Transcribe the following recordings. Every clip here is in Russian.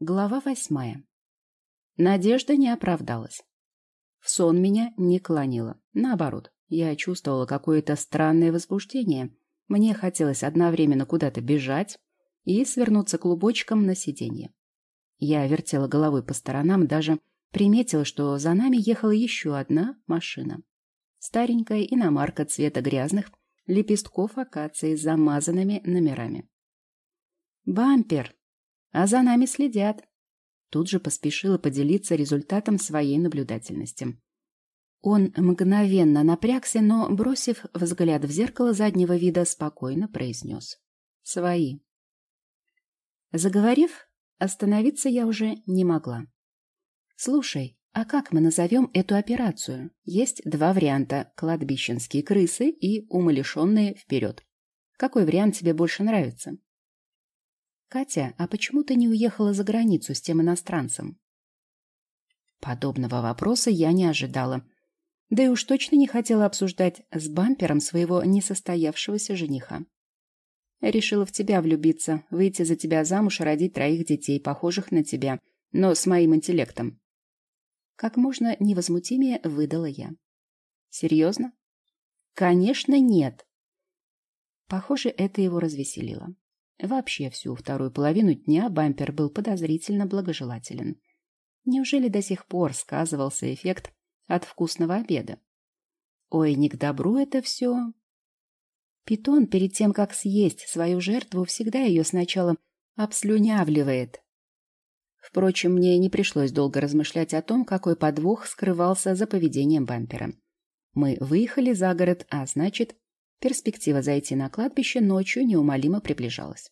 Глава восьмая. Надежда не оправдалась. В сон меня не клонило. Наоборот, я чувствовала какое-то странное возбуждение. Мне хотелось одновременно куда-то бежать и свернуться клубочком на сиденье. Я вертела головой по сторонам, даже приметила, что за нами ехала еще одна машина. Старенькая иномарка цвета грязных лепестков акации с замазанными номерами. «Бампер!» А за нами следят. Тут же поспешила поделиться результатом своей наблюдательности. Он мгновенно напрягся, но, бросив взгляд в зеркало заднего вида, спокойно произнес. «Свои». Заговорив, остановиться я уже не могла. «Слушай, а как мы назовем эту операцию? Есть два варианта – кладбищенские крысы и умалишенные вперед. Какой вариант тебе больше нравится?» «Катя, а почему ты не уехала за границу с тем иностранцем?» Подобного вопроса я не ожидала. Да и уж точно не хотела обсуждать с бампером своего несостоявшегося жениха. Решила в тебя влюбиться, выйти за тебя замуж и родить троих детей, похожих на тебя, но с моим интеллектом. Как можно невозмутимее выдала я. Серьезно? Конечно, нет. Похоже, это его развеселило. Вообще всю вторую половину дня бампер был подозрительно благожелателен. Неужели до сих пор сказывался эффект от вкусного обеда? Ой, не к добру это все. Питон перед тем, как съесть свою жертву, всегда ее сначала обслюнявливает. Впрочем, мне не пришлось долго размышлять о том, какой подвох скрывался за поведением бампера. Мы выехали за город, а значит, Перспектива зайти на кладбище ночью неумолимо приближалась.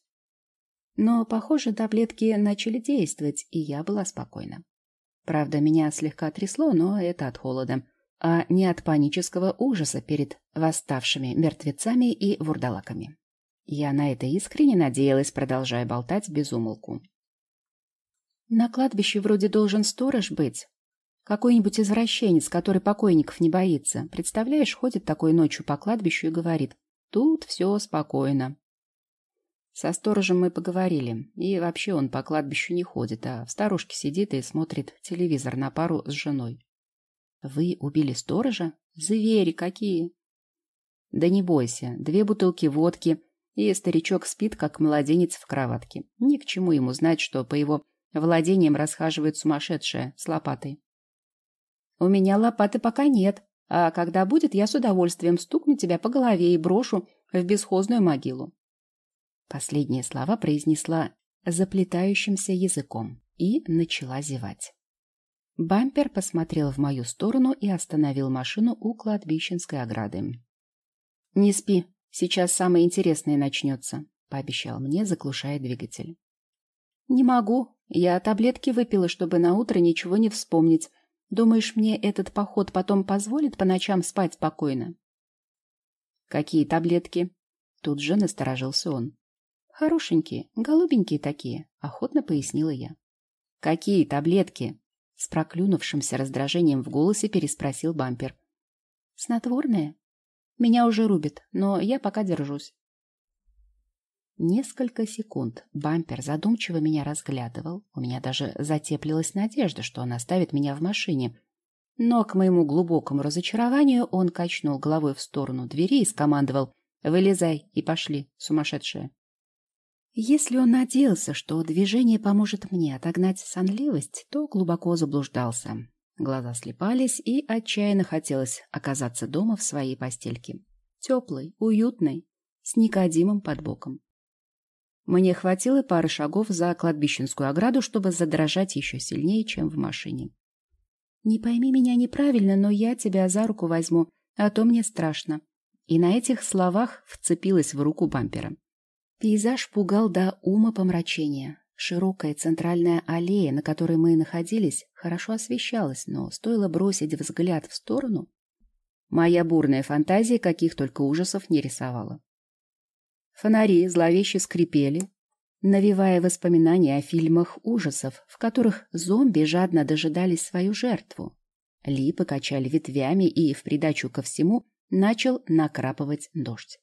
Но, похоже, таблетки начали действовать, и я была спокойна. Правда, меня слегка трясло, но это от холода, а не от панического ужаса перед восставшими мертвецами и вурдалаками. Я на это искренне надеялась, продолжая болтать без умолку. На кладбище вроде должен сторож быть, какой-нибудь извращенец, который покойников не боится. Представляешь, ходит такой ночью по кладбищу и говорит, тут все спокойно. Со сторожем мы поговорили, и вообще он по кладбищу не ходит, а в старушке сидит и смотрит телевизор на пару с женой. Вы убили сторожа? Звери какие! Да не бойся, две бутылки водки, и старичок спит, как младенец в кроватке. Ни к чему ему знать, что по его владениям расхаживает сумасшедшая с лопатой. У меня лопаты пока нет, а когда будет, я с удовольствием стукну тебя по голове и брошу в бесхозную могилу. Последние слова произнесла заплетающимся языком и начала зевать. Бампер посмотрел в мою сторону и остановил машину у кладбищенской ограды. «Не спи, сейчас самое интересное начнется», — пообещал мне, заглушая двигатель. «Не могу. Я таблетки выпила, чтобы на утро ничего не вспомнить, Думаешь, мне этот поход потом позволит по ночам спать спокойно? Какие таблетки? Тут же насторожился он. Хорошенькие, голубенькие такие, охотно пояснила я. Какие таблетки? С проклюнувшимся раздражением в голосе переспросил бампер. Снотворные? Меня уже рубит, но я пока держусь. Несколько секунд бампер задумчиво меня разглядывал. У меня даже затеплилась надежда, что он оставит меня в машине. Но к моему глубокому разочарованию он качнул головой в сторону двери и скомандовал «Вылезай и пошли, сумасшедшая». Если он надеялся, что движение поможет мне отогнать сонливость, то глубоко заблуждался. Глаза слепались, и отчаянно хотелось оказаться дома в своей постельке. Теплой, уютной, с Никодимом под боком. Мне хватило пары шагов за кладбищенскую ограду, чтобы задрожать еще сильнее, чем в машине. «Не пойми меня неправильно, но я тебя за руку возьму, а то мне страшно». И на этих словах вцепилась в руку бампера. Пейзаж пугал до ума помрачения. Широкая центральная аллея, на которой мы находились, хорошо освещалась, но стоило бросить взгляд в сторону, моя бурная фантазия каких только ужасов не рисовала. Фонари зловеще скрипели, навевая воспоминания о фильмах ужасов, в которых зомби жадно дожидались свою жертву. Липы качали ветвями, и в придачу ко всему начал накрапывать дождь.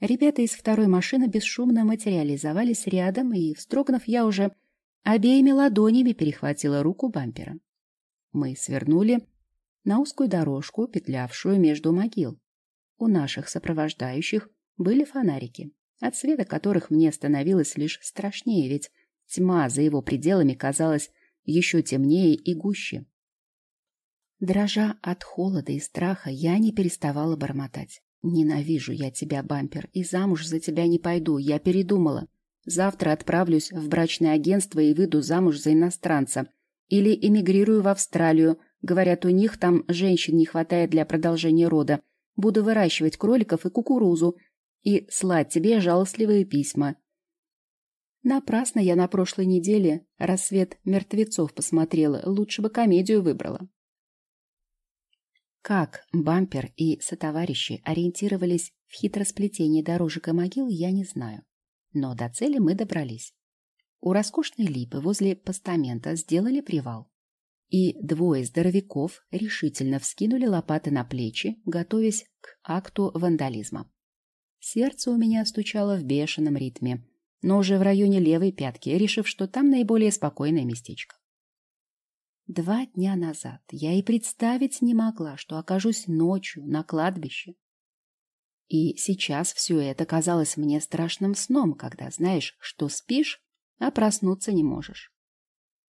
Ребята из второй машины бесшумно материализовались рядом, и, вздрогнув, я уже обеими ладонями перехватила руку бампера. Мы свернули на узкую дорожку, петлявшую между могил. У наших сопровождающих были фонарики, от света которых мне становилось лишь страшнее, ведь тьма за его пределами казалась еще темнее и гуще. Дрожа от холода и страха, я не переставала бормотать. «Ненавижу я тебя, бампер, и замуж за тебя не пойду, я передумала. Завтра отправлюсь в брачное агентство и выйду замуж за иностранца. Или эмигрирую в Австралию. Говорят, у них там женщин не хватает для продолжения рода. Буду выращивать кроликов и кукурузу. И слать тебе жалостливые письма. Напрасно я на прошлой неделе «Рассвет мертвецов» посмотрела. Лучше бы комедию выбрала. Как бампер и сотоварищи ориентировались в хитросплетении дорожек и могил, я не знаю. Но до цели мы добрались. У роскошной липы возле постамента сделали привал. И двое здоровяков решительно вскинули лопаты на плечи, готовясь к акту вандализма. Сердце у меня стучало в бешеном ритме, но уже в районе левой пятки, решив, что там наиболее спокойное местечко. Два дня назад я и представить не могла, что окажусь ночью на кладбище. И сейчас все это казалось мне страшным сном, когда знаешь, что спишь, а проснуться не можешь.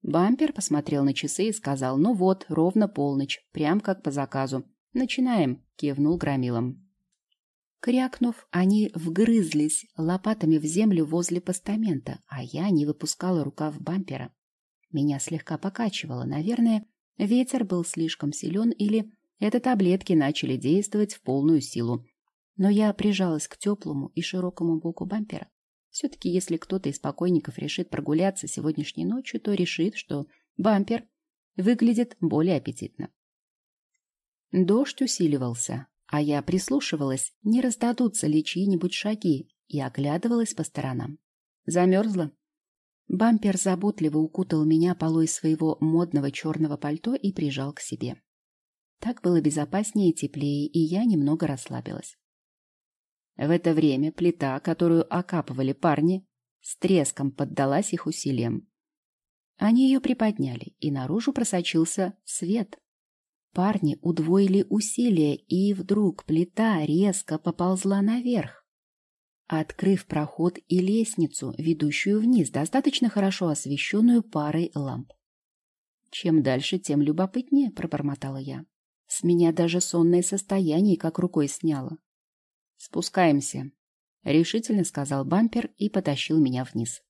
Бампер посмотрел на часы и сказал, ну вот, ровно полночь, прям как по заказу. Начинаем, кивнул громилом. Крякнув, они вгрызлись лопатами в землю возле постамента, а я не выпускала рукав бампера. Меня слегка покачивало, наверное, ветер был слишком силен или это таблетки начали действовать в полную силу, но я прижалась к теплому и широкому боку бампера. Все-таки, если кто-то из покойников решит прогуляться сегодняшней ночью, то решит, что бампер выглядит более аппетитно. Дождь усиливался, а я прислушивалась, не раздадутся ли чьи-нибудь шаги, и оглядывалась по сторонам. Замерзла? Бампер заботливо укутал меня полой своего модного черного пальто и прижал к себе. Так было безопаснее и теплее, и я немного расслабилась. В это время плита, которую окапывали парни, с треском поддалась их усилиям. Они ее приподняли, и наружу просочился свет. Парни удвоили усилия, и вдруг плита резко поползла наверх, открыв проход и лестницу, ведущую вниз, достаточно хорошо освещенную парой ламп. «Чем дальше, тем любопытнее», — пробормотала я. С меня даже сонное состояние как рукой сняло. «Спускаемся», — решительно сказал бампер и потащил меня вниз.